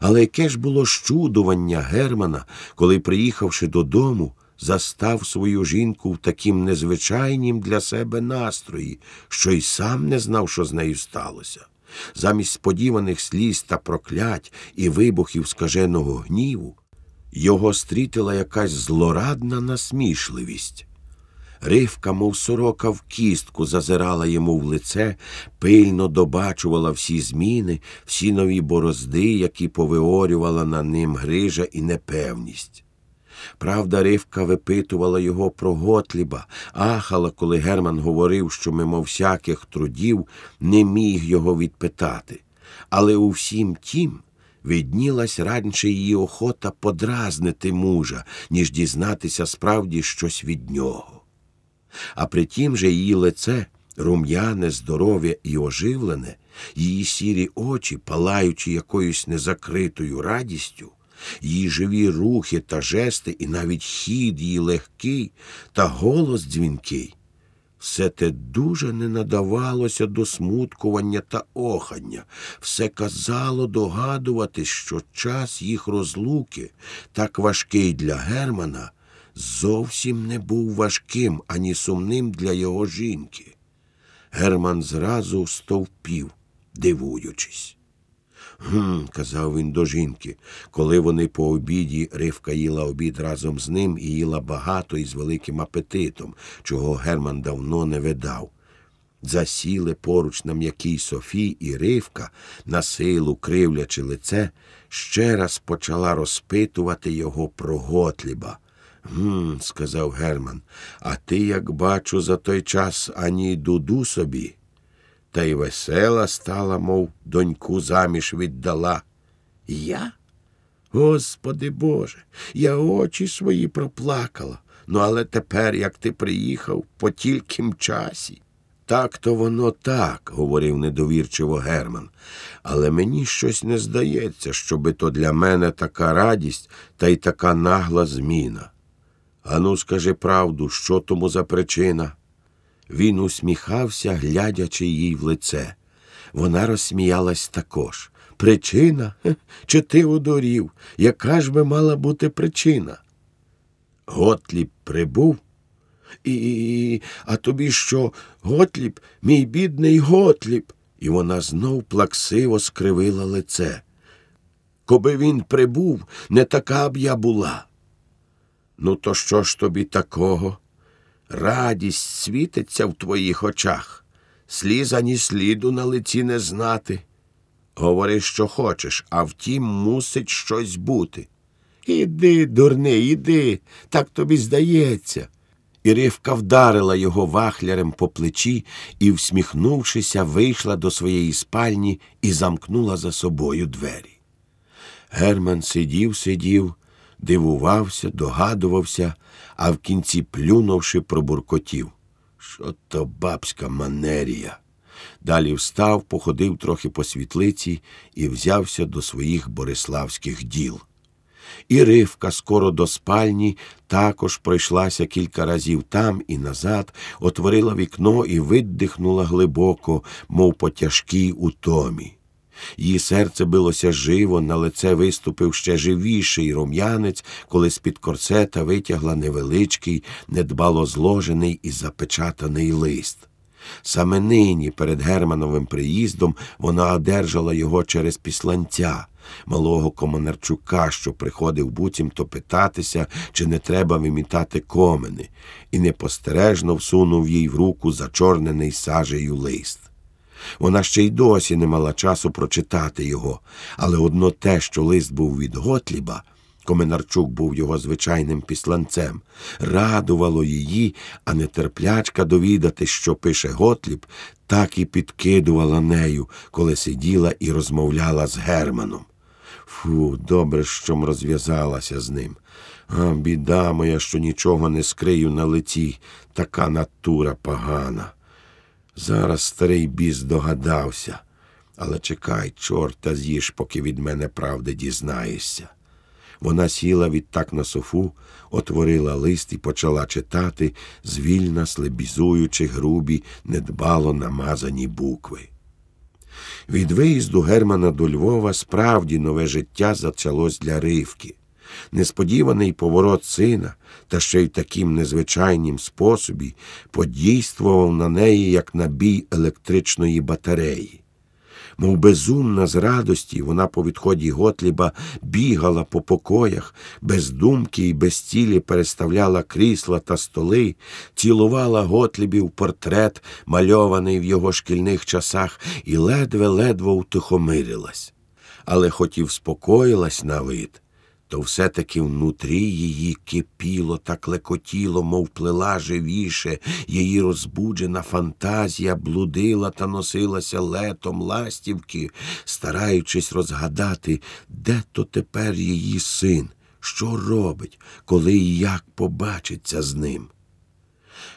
Але яке ж було щудування Германа, коли, приїхавши додому, застав свою жінку в таким незвичайнім для себе настрої, що й сам не знав, що з нею сталося. Замість сподіваних сліз та проклять і вибухів скаженого гніву, його стрітила якась злорадна насмішливість. Ривка, мов сорока в кістку, зазирала йому в лице, пильно добачувала всі зміни, всі нові борозди, які повиорювала на ним грижа і непевність. Правда, Ривка випитувала його про Готліба, ахала, коли Герман говорив, що мимо всяких трудів не міг його відпитати. Але у всім тім віднілась радше її охота подразнити мужа, ніж дізнатися справді щось від нього. А при тім же її лице, рум'яне, здорове і оживлене, її сірі очі, палаючи якоюсь незакритою радістю, її живі рухи та жести, і навіть хід її легкий та голос дзвінкий. Все те дуже не надавалося до смуткування та охання, все казало догадуватись, що час їх розлуки, так важкий для Германа, зовсім не був важким ані сумним для його жінки. Герман зразу стовпів, дивуючись. Гм, казав він до жінки, коли вони по обіді Ривка їла обід разом з ним і їла багато і з великим апетитом, чого Герман давно не видав. Засіли поруч на м'якій Софі і Ривка, на силу кривлячи лице, ще раз почала розпитувати його про Готліба. Гм, сказав Герман, а ти, як бачу, за той час ані дуду собі. Та й весела стала, мов доньку заміж віддала. Я? Господи Боже, я очі свої проплакала. Ну, але тепер, як ти приїхав, по тільким часі. Так то воно так, говорив недовірчиво Герман, але мені щось не здається, щоби то для мене така радість та й така нагла зміна. Ану, скажи правду, що тому за причина? Він усміхався, глядячи їй в лице. Вона розсміялась також. Причина? Чи ти одурів? Яка ж би мала бути причина? Готліб прибув. І, а тобі що, Готліб, мій бідний Готліб? І вона знов плаксиво скривила лице. Коби він прибув, не така б я була. Ну, то що ж тобі такого? Радість світиться в твоїх очах, сліз ані сліду на лиці не знати. Говори, що хочеш, а втім, мусить щось бути. Іди, дурний, іди, так тобі здається. І Ривка вдарила його вахлярем по плечі і, всміхнувшися, вийшла до своєї спальні і замкнула за собою двері. Герман сидів, сидів, дивувався, догадувався, а в кінці, плюнувши, пробуркотів. Що то бабська манерія. Далі встав, походив трохи по світлиці і взявся до своїх бориславських діл. І ривка скоро до спальні також пройшлася кілька разів там і назад, отворила вікно і видихнула глибоко, мов по тяжкій утомі. Її серце билося живо, на лице виступив ще живіший рум'янець, коли з-під корсета витягла невеличкий, недбало зложений і запечатаний лист. Саме нині, перед Германовим приїздом, вона одержала його через післанця, малого Комонарчука, що приходив буцімто питатися, чи не треба вимітати комини, і непостережно всунув їй в руку зачорнений сажею лист. Вона ще й досі не мала часу прочитати його, але одно те, що лист був від Готліба, Коменарчук був його звичайним післанцем, радувало її, а нетерплячка довідати, що пише Готліб, так і підкидувала нею, коли сиділа і розмовляла з Германом. Фу, добре, що розв'язалася з ним. А, біда моя, що нічого не скрию на лиці, така натура погана. Зараз старий біс догадався, але чекай, чорта з'їж, поки від мене правди дізнаєшся. Вона сіла відтак на софу, отворила лист і почала читати, звільна слебізуючи грубі, недбало намазані букви. Від виїзду Германа до Львова справді нове життя зачалось для Ривки. Несподіваний поворот сина, та ще й таким незвичайнім способі, подійствував на неї, як набій електричної батареї. Мов безумна з радості, вона по відході Готліба бігала по покоях, без думки і без цілі переставляла крісла та столи, цілувала Готлібів портрет, мальований в його шкільних часах, і ледве-ледве утихомирилась. Але хоч і вспокоїлась на вид, то все-таки внутрі її кипіло та клекотіло, мов плела живіше, її розбуджена фантазія блудила та носилася летом ластівки, стараючись розгадати, де то тепер її син, що робить, коли і як побачиться з ним.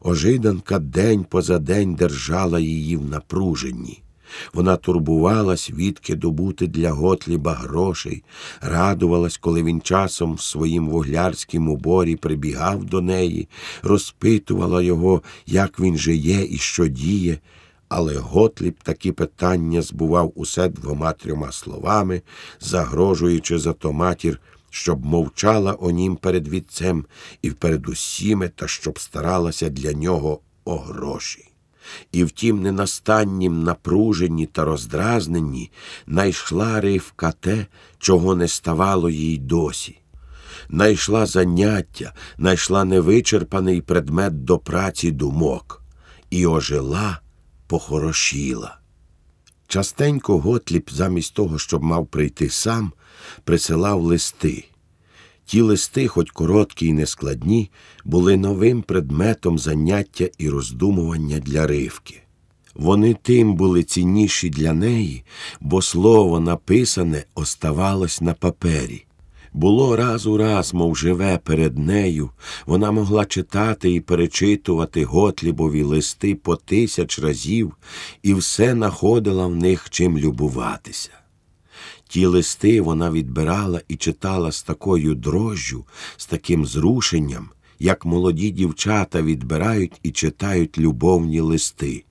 Ожиданка день поза день держала її в напруженні. Вона турбувалась, відки добути для Готліба грошей, радувалась, коли він часом в своїм вуглярськім уборі прибігав до неї, розпитувала його, як він жиє і що діє. Але Готліб такі питання збував усе двома трьома словами, загрожуючи за то матір, щоб мовчала о нім перед вітцем і перед усіми, та щоб старалася для нього о гроші. І в тім ненастаннім напруженні та роздразненні найшла ривка те, чого не ставало їй досі. Найшла заняття, найшла невичерпаний предмет до праці думок, і ожила, похорошіла. Частенько Готліп, замість того, щоб мав прийти сам, присилав листи. Ті листи, хоч короткі і нескладні, були новим предметом заняття і роздумування для ривки. Вони тим були цінніші для неї, бо слово написане оставалось на папері. Було раз у раз, мов живе перед нею, вона могла читати і перечитувати Готлібові листи по тисяч разів і все находила в них чим любуватися. Ті листи вона відбирала і читала з такою дрожжю, з таким зрушенням, як молоді дівчата відбирають і читають любовні листи.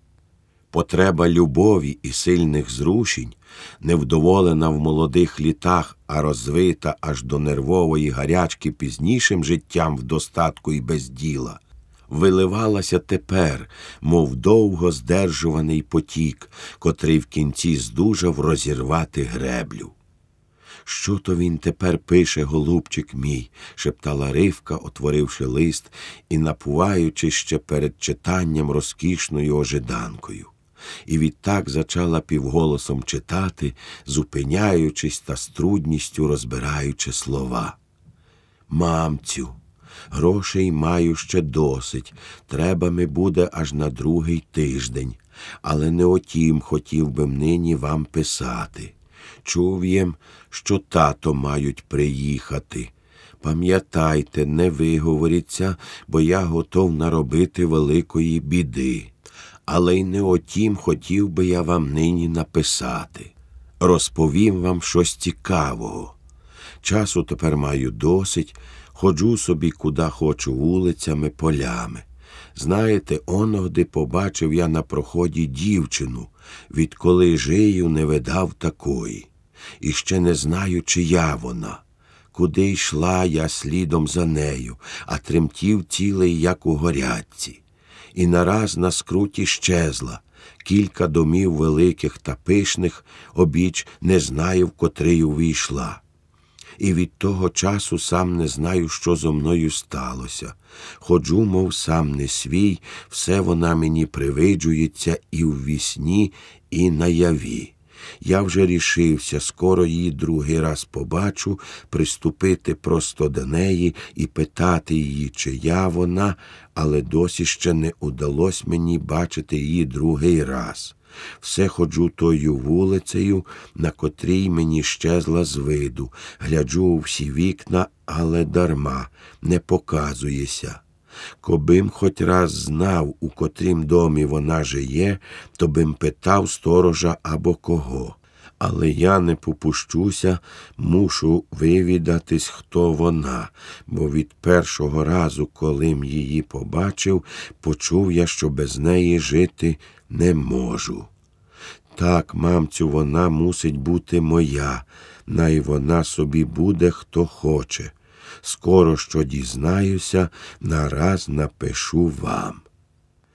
Потреба любові і сильних зрушень, невдоволена в молодих літах, а розвита аж до нервової гарячки пізнішим життям в достатку і без діла, виливалася тепер, мов довго здержуваний потік, котрий в кінці здужав розірвати греблю. Що то він тепер пише, голубчик мій, шептала Ривка, отворивши лист і напуваючи ще перед читанням розкішною ожиданкою. І відтак зачала півголосом читати, зупиняючись та з трудністю розбираючи слова. Мамцю, грошей маю ще досить, треба ми буде аж на другий тиждень, але не отім хотів би нині вам писати. Чув єм, що тато мають приїхати. Пам'ятайте, не виговоріться, бо я готов наробити великої біди. Але й не отім хотів би я вам нині написати. Розповім вам щось цікавого. Часу тепер маю досить, ходжу собі, куди хочу вулицями, полями. Знаєте, оногди побачив я на проході дівчину, відколи жию не видав такої, і ще не знаю, чия вона. Куди йшла я слідом за нею, а тремтів цілий, як у горядці. І нараз на скруті щезла. Кілька домів великих та пишних обіч не знаю, в котрий увійшла і від того часу сам не знаю, що зо мною сталося. Ходжу, мов сам не свій, все вона мені привиджується і в вісні, і наяві. Я вже рішився, скоро її другий раз побачу, приступити просто до неї і питати її, чия вона, але досі ще не удалось мені бачити її другий раз. Все ходжу тою вулицею, на котрій мені щезла з виду, гляджу у всі вікна, але дарма не показуєся. Кобим хоч раз знав, у котрім домі вона жиє, то бим питав сторожа або кого. Але я не попущуся, мушу вивідатись, хто вона, бо від першого разу, коли м її побачив, почув я, що без неї жити не можу. Так, мамцю, вона мусить бути моя, най вона собі буде хто хоче. Скоро що дізнаюся, нараз напишу вам.